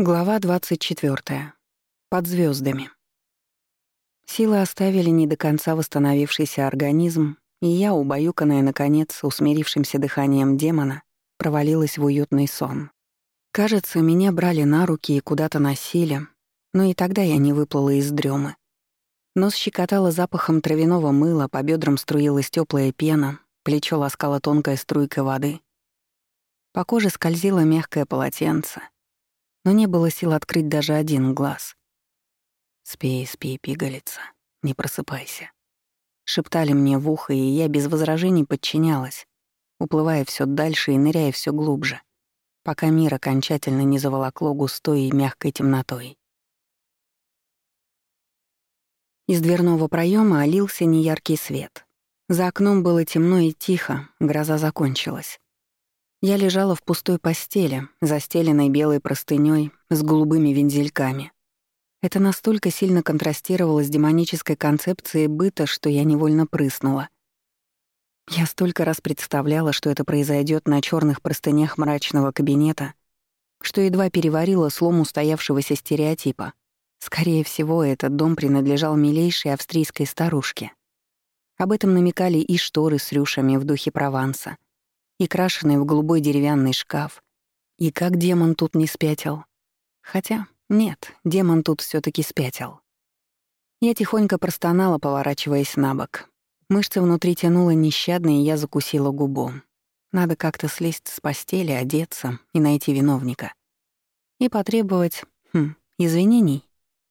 Глава 24. Под звездами. Силы оставили не до конца восстановившийся организм, и я, убаюканная, наконец, усмирившимся дыханием демона, провалилась в уютный сон. Кажется, меня брали на руки и куда-то носили, но и тогда я не выплыла из дремы. Нос щекотало запахом травяного мыла, по бедрам струилась теплая пена, плечо ласкала тонкая струйка воды. По коже скользило мягкое полотенце — но не было сил открыть даже один глаз. «Спи, спи, пигалица, не просыпайся». Шептали мне в ухо, и я без возражений подчинялась, уплывая все дальше и ныряя все глубже, пока мир окончательно не заволокло густой и мягкой темнотой. Из дверного проема олился неяркий свет. За окном было темно и тихо, гроза закончилась. Я лежала в пустой постели, застеленной белой простынёй с голубыми вензельками. Это настолько сильно контрастировало с демонической концепцией быта, что я невольно прыснула. Я столько раз представляла, что это произойдет на черных простынях мрачного кабинета, что едва переварила слом устоявшегося стереотипа. Скорее всего, этот дом принадлежал милейшей австрийской старушке. Об этом намекали и шторы с рюшами в духе Прованса — и крашеный в голубой деревянный шкаф. И как демон тут не спятил. Хотя, нет, демон тут все таки спятил. Я тихонько простонала, поворачиваясь на бок. Мышцы внутри тянуло нещадно, и я закусила губу. Надо как-то слезть с постели, одеться и найти виновника. И потребовать, хм, извинений,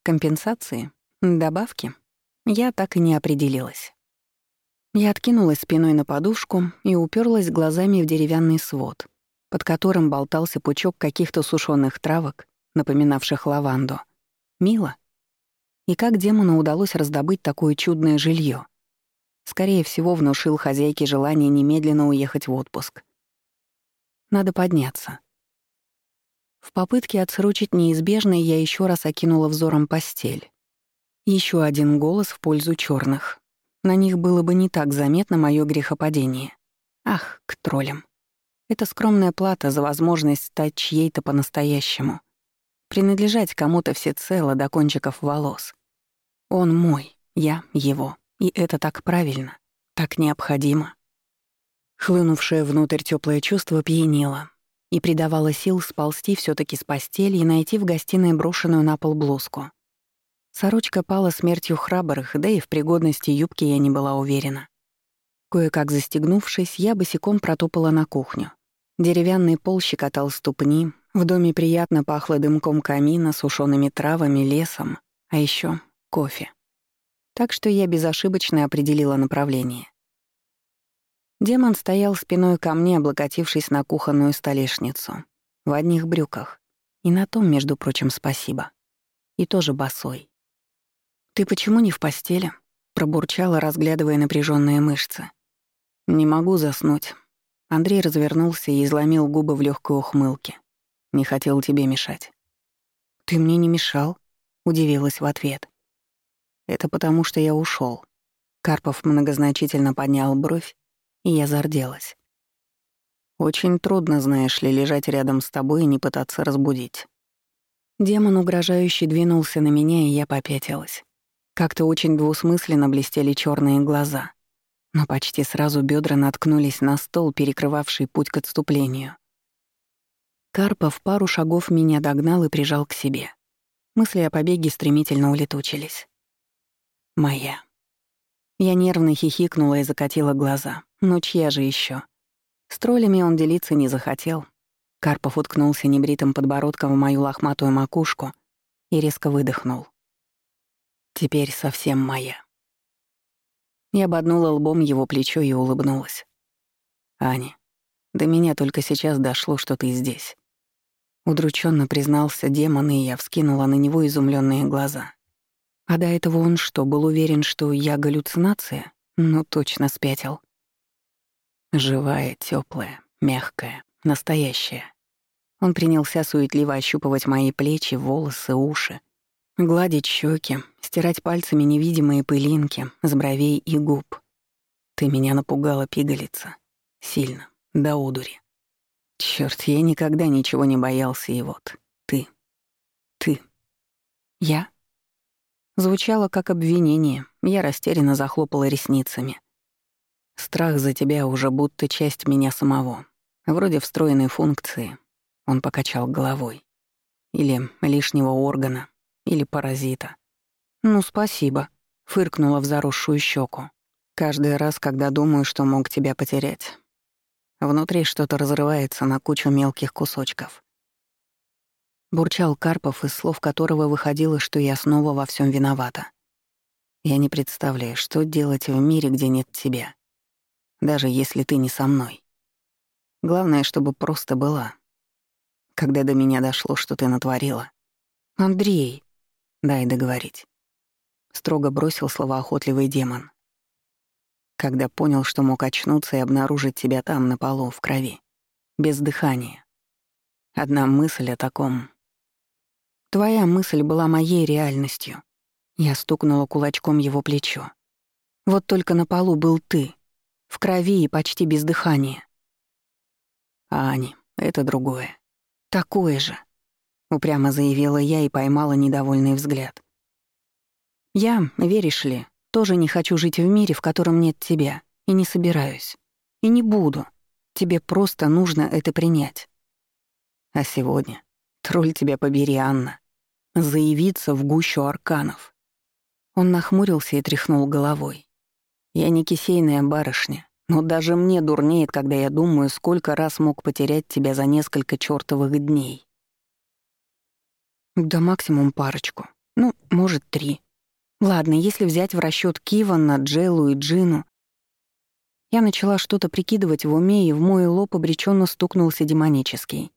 компенсации, добавки. Я так и не определилась. Я откинулась спиной на подушку и уперлась глазами в деревянный свод, под которым болтался пучок каких-то сушеных травок, напоминавших лаванду. Мило. И как демону удалось раздобыть такое чудное жилье? Скорее всего, внушил хозяйке желание немедленно уехать в отпуск. Надо подняться. В попытке отсрочить неизбежное я еще раз окинула взором постель. Еще один голос в пользу черных. На них было бы не так заметно мое грехопадение. Ах, к троллям. Это скромная плата за возможность стать чьей-то по-настоящему. Принадлежать кому-то всецело до кончиков волос. Он мой, я его. И это так правильно, так необходимо. Хлынувшее внутрь теплое чувство пьянило и придавало сил сползти все таки с постели и найти в гостиной брошенную на пол блузку. Сорочка пала смертью храбрых, да и в пригодности юбки я не была уверена. Кое-как застегнувшись, я босиком протопала на кухню. Деревянный пол щекотал ступни, в доме приятно пахло дымком камина, сушеными травами, лесом, а еще кофе. Так что я безошибочно определила направление. Демон стоял спиной ко мне, облокотившись на кухонную столешницу, в одних брюках. И на том, между прочим, спасибо. И тоже босой. «Ты почему не в постели?» — пробурчала, разглядывая напряженные мышцы. «Не могу заснуть». Андрей развернулся и изломил губы в легкой ухмылке. «Не хотел тебе мешать». «Ты мне не мешал?» — удивилась в ответ. «Это потому, что я ушел. Карпов многозначительно поднял бровь, и я зарделась. «Очень трудно, знаешь ли, лежать рядом с тобой и не пытаться разбудить». Демон угрожающе двинулся на меня, и я попятилась. Как-то очень двусмысленно блестели черные глаза. Но почти сразу бедра наткнулись на стол, перекрывавший путь к отступлению. Карпов пару шагов меня догнал и прижал к себе. Мысли о побеге стремительно улетучились. Моя. Я нервно хихикнула и закатила глаза. Но чья же еще? С троллями он делиться не захотел. Карпов уткнулся небритым подбородком в мою лохматую макушку и резко выдохнул. Теперь совсем моя. Я ободнула лбом его плечо и улыбнулась. «Аня, до меня только сейчас дошло, что ты здесь». Удрученно признался демон, и я вскинула на него изумленные глаза. А до этого он что, был уверен, что я галлюцинация? Ну, точно спятил. Живая, теплая, мягкая, настоящая. Он принялся суетливо ощупывать мои плечи, волосы, уши, Гладить щеки, стирать пальцами невидимые пылинки с бровей и губ. Ты меня напугала, пигалица. Сильно, до удури. Черт, я никогда ничего не боялся, и вот, ты. Я? Звучало как обвинение, я растерянно захлопала ресницами. Страх за тебя уже будто часть меня самого. Вроде встроенной функции. Он покачал головой. Или лишнего органа, или паразита. «Ну, спасибо», — фыркнула в заросшую щеку. «Каждый раз, когда думаю, что мог тебя потерять, внутри что-то разрывается на кучу мелких кусочков». Бурчал Карпов, из слов которого выходило, что я снова во всем виновата. Я не представляю, что делать в мире, где нет тебя. Даже если ты не со мной. Главное, чтобы просто была. Когда до меня дошло, что ты натворила. «Андрей!» «Дай договорить». Строго бросил словоохотливый демон. Когда понял, что мог очнуться и обнаружить тебя там, на полу, в крови. Без дыхания. Одна мысль о таком. Твоя мысль была моей реальностью. Я стукнула кулачком его плечо. Вот только на полу был ты, в крови и почти без дыхания. Ани, это другое. Такое же. Упрямо заявила я и поймала недовольный взгляд. Я, веришь ли, тоже не хочу жить в мире, в котором нет тебя, и не собираюсь. И не буду. Тебе просто нужно это принять. А сегодня, тролль тебя побери, Анна, заявиться в гущу арканов. Он нахмурился и тряхнул головой. Я не кисейная барышня, но даже мне дурнеет, когда я думаю, сколько раз мог потерять тебя за несколько чёртовых дней. Да максимум парочку. Ну, может, три. Ладно, если взять в расчёт Кивана, Джеллу и Джину. Я начала что-то прикидывать в уме, и в мой лоб обречённо стукнулся демонический.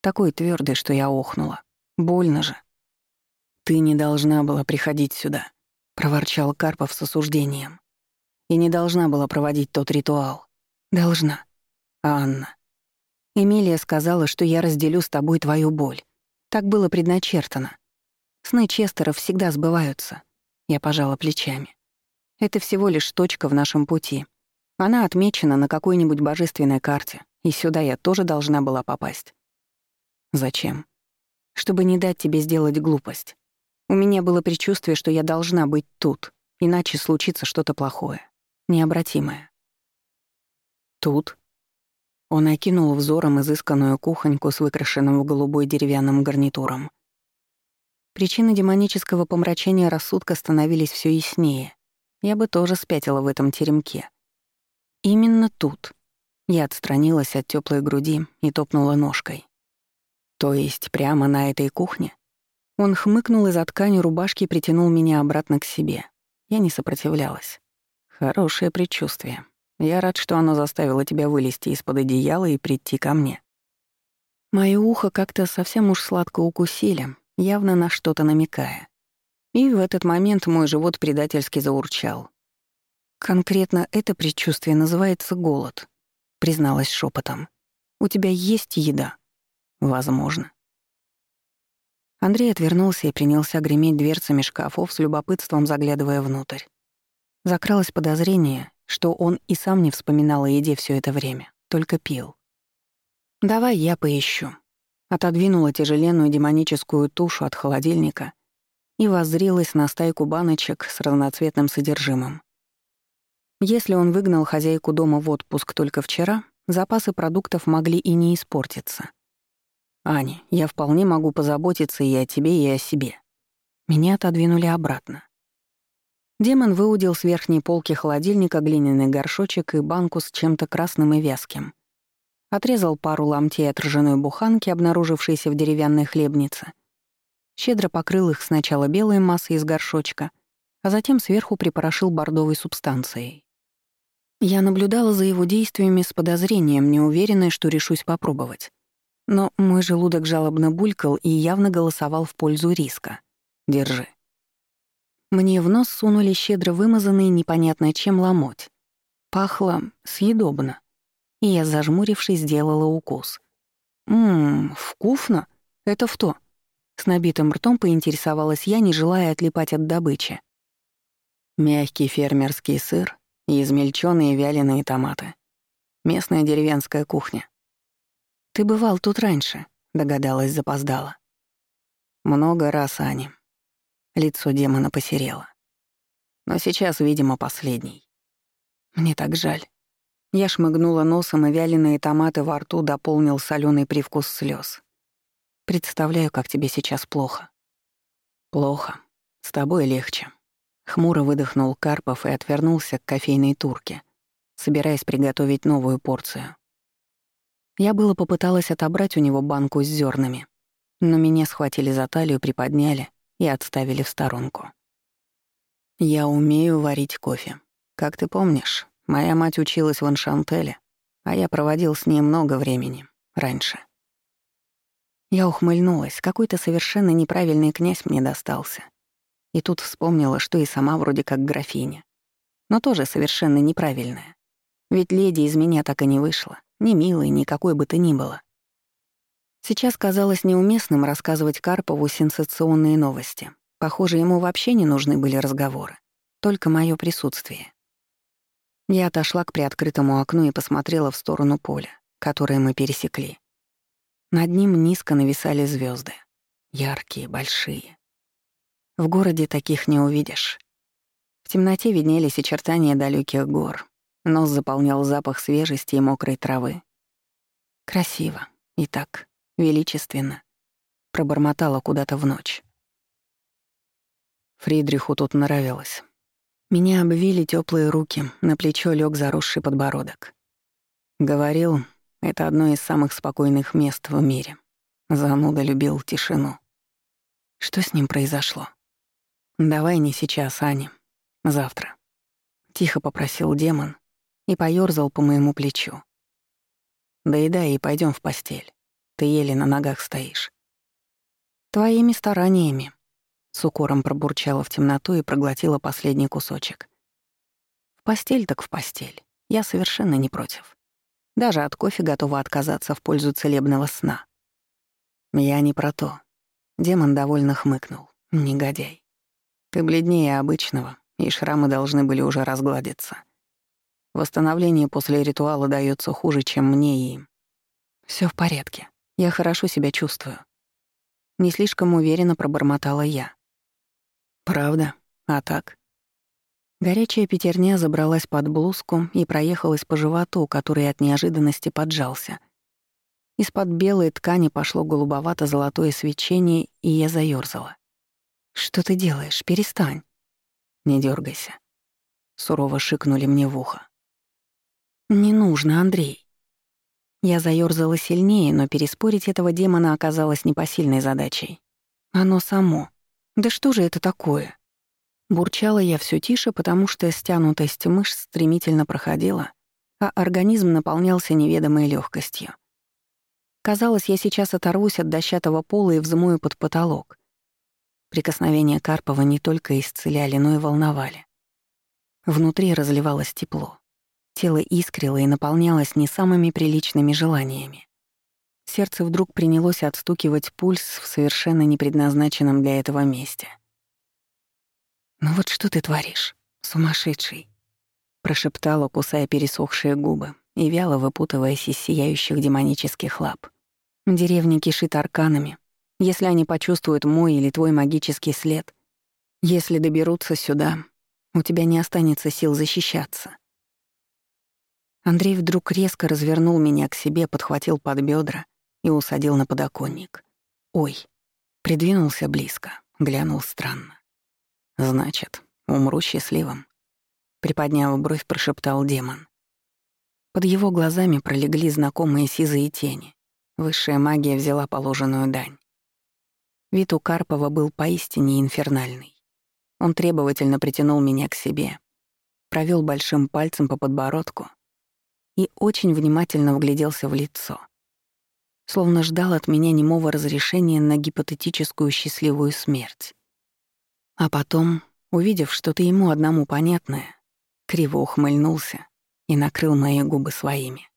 Такой твёрдый, что я охнула. Больно же. «Ты не должна была приходить сюда», — проворчал Карпов с осуждением. «И не должна была проводить тот ритуал. Должна. Анна. Эмилия сказала, что я разделю с тобой твою боль. Так было предначертано. Сны Честеров всегда сбываются. Я пожала плечами. Это всего лишь точка в нашем пути. Она отмечена на какой-нибудь божественной карте, и сюда я тоже должна была попасть. Зачем? Чтобы не дать тебе сделать глупость. У меня было предчувствие, что я должна быть тут, иначе случится что-то плохое, необратимое. Тут он окинул взором изысканную кухоньку с выкрашенным в голубой деревянным гарнитуром. Причины демонического помрачения рассудка становились все яснее. Я бы тоже спятила в этом теремке. Именно тут. Я отстранилась от теплой груди и топнула ножкой. То есть прямо на этой кухне? Он хмыкнул из-за ткани рубашки и притянул меня обратно к себе. Я не сопротивлялась. Хорошее предчувствие. Я рад, что оно заставило тебя вылезти из-под одеяла и прийти ко мне. Моё ухо как-то совсем уж сладко укусили, явно на что-то намекая. И в этот момент мой живот предательски заурчал. «Конкретно это предчувствие называется голод», — призналась шепотом. «У тебя есть еда?» «Возможно». Андрей отвернулся и принялся греметь дверцами шкафов с любопытством, заглядывая внутрь. Закралось подозрение, что он и сам не вспоминал о еде все это время, только пил. «Давай я поищу». Отодвинула тяжеленную демоническую тушу от холодильника и воззрилась на стайку баночек с разноцветным содержимым. Если он выгнал хозяйку дома в отпуск только вчера, запасы продуктов могли и не испортиться. «Аня, я вполне могу позаботиться и о тебе, и о себе». Меня отодвинули обратно. Демон выудил с верхней полки холодильника глиняный горшочек и банку с чем-то красным и вязким. Отрезал пару ломтей от ржаной буханки, обнаружившейся в деревянной хлебнице. Щедро покрыл их сначала белой массой из горшочка, а затем сверху припорошил бордовой субстанцией. Я наблюдала за его действиями с подозрением, неуверенная, что решусь попробовать. Но мой желудок жалобно булькал и явно голосовал в пользу риска. «Держи». Мне в нос сунули щедро вымазанный непонятно чем ломоть. Пахло съедобно. И я, зажмурившись, сделала укус. «Ммм, вкусно? Это в то?» С набитым ртом поинтересовалась я, не желая отлипать от добычи. Мягкий фермерский сыр и измельченные вяленые томаты. Местная деревенская кухня. «Ты бывал тут раньше», — догадалась запоздала. «Много раз, Аня. Лицо демона посерело. Но сейчас, видимо, последний. Мне так жаль. Я шмыгнула носом, и вяленые томаты во рту дополнил соленый привкус слез. Представляю, как тебе сейчас плохо. Плохо. С тобой легче. Хмуро выдохнул Карпов и отвернулся к кофейной турке, собираясь приготовить новую порцию. Я было попыталась отобрать у него банку с зернами, но меня схватили за талию, приподняли и отставили в сторонку. «Я умею варить кофе. Как ты помнишь, моя мать училась в Аншантеле, а я проводил с ней много времени, раньше». Я ухмыльнулась, какой-то совершенно неправильный князь мне достался. И тут вспомнила, что и сама вроде как графиня. Но тоже совершенно неправильная. Ведь леди из меня так и не вышла, ни милой, ни какой бы то ни было. Сейчас казалось неуместным рассказывать Карпову сенсационные новости. Похоже, ему вообще не нужны были разговоры. Только мое присутствие. Я отошла к приоткрытому окну и посмотрела в сторону поля, которое мы пересекли. Над ним низко нависали звезды, Яркие, большие. В городе таких не увидишь. В темноте виднелись очертания далеких гор. Нос заполнял запах свежести и мокрой травы. Красиво. И так величественно, пробормотала куда-то в ночь. Фридриху тут нравилось. Меня обвили теплые руки, на плечо лег заросший подбородок. Говорил, это одно из самых спокойных мест в мире. Зануда любил тишину. Что с ним произошло? Давай не сейчас, Аня. Завтра. Тихо попросил демон и поёрзал по моему плечу. Доедай и пойдем в постель. Ты еле на ногах стоишь. Твоими стараниями. С укором пробурчала в темноту и проглотила последний кусочек. В постель так в постель. Я совершенно не против. Даже от кофе готова отказаться в пользу целебного сна. Я не про то. Демон довольно хмыкнул. Негодяй. Ты бледнее обычного, и шрамы должны были уже разгладиться. Восстановление после ритуала дается хуже, чем мне и им. Все в порядке. Я хорошо себя чувствую. Не слишком уверенно пробормотала я. Правда? А так? Горячая пятерня забралась под блузку и проехалась по животу, который от неожиданности поджался. Из-под белой ткани пошло голубовато-золотое свечение, и я заёрзала. «Что ты делаешь? Перестань!» «Не дергайся. сурово шикнули мне в ухо. «Не нужно, Андрей. Я заёрзала сильнее, но переспорить этого демона оказалось непосильной задачей. Оно само. Да что же это такое? Бурчала я все тише, потому что стянутость мышц стремительно проходила, а организм наполнялся неведомой легкостью. Казалось, я сейчас оторвусь от дощатого пола и взмою под потолок. Прикосновения Карпова не только исцеляли, но и волновали. Внутри разливалось тепло. Тело искрило и наполнялось не самыми приличными желаниями. Сердце вдруг принялось отстукивать пульс в совершенно непредназначенном для этого месте. «Ну вот что ты творишь, сумасшедший?» прошептала, кусая пересохшие губы и вяло выпутываясь из сияющих демонических лап. Деревня кишит арканами. Если они почувствуют мой или твой магический след, если доберутся сюда, у тебя не останется сил защищаться. Андрей вдруг резко развернул меня к себе, подхватил под бедра и усадил на подоконник. «Ой!» Придвинулся близко, глянул странно. «Значит, умру счастливым», — приподняв бровь, прошептал демон. Под его глазами пролегли знакомые сизые тени. Высшая магия взяла положенную дань. Вид у Карпова был поистине инфернальный. Он требовательно притянул меня к себе, провел большим пальцем по подбородку и очень внимательно вгляделся в лицо. Словно ждал от меня немого разрешения на гипотетическую счастливую смерть. А потом, увидев что-то ему одному понятное, криво ухмыльнулся и накрыл мои губы своими.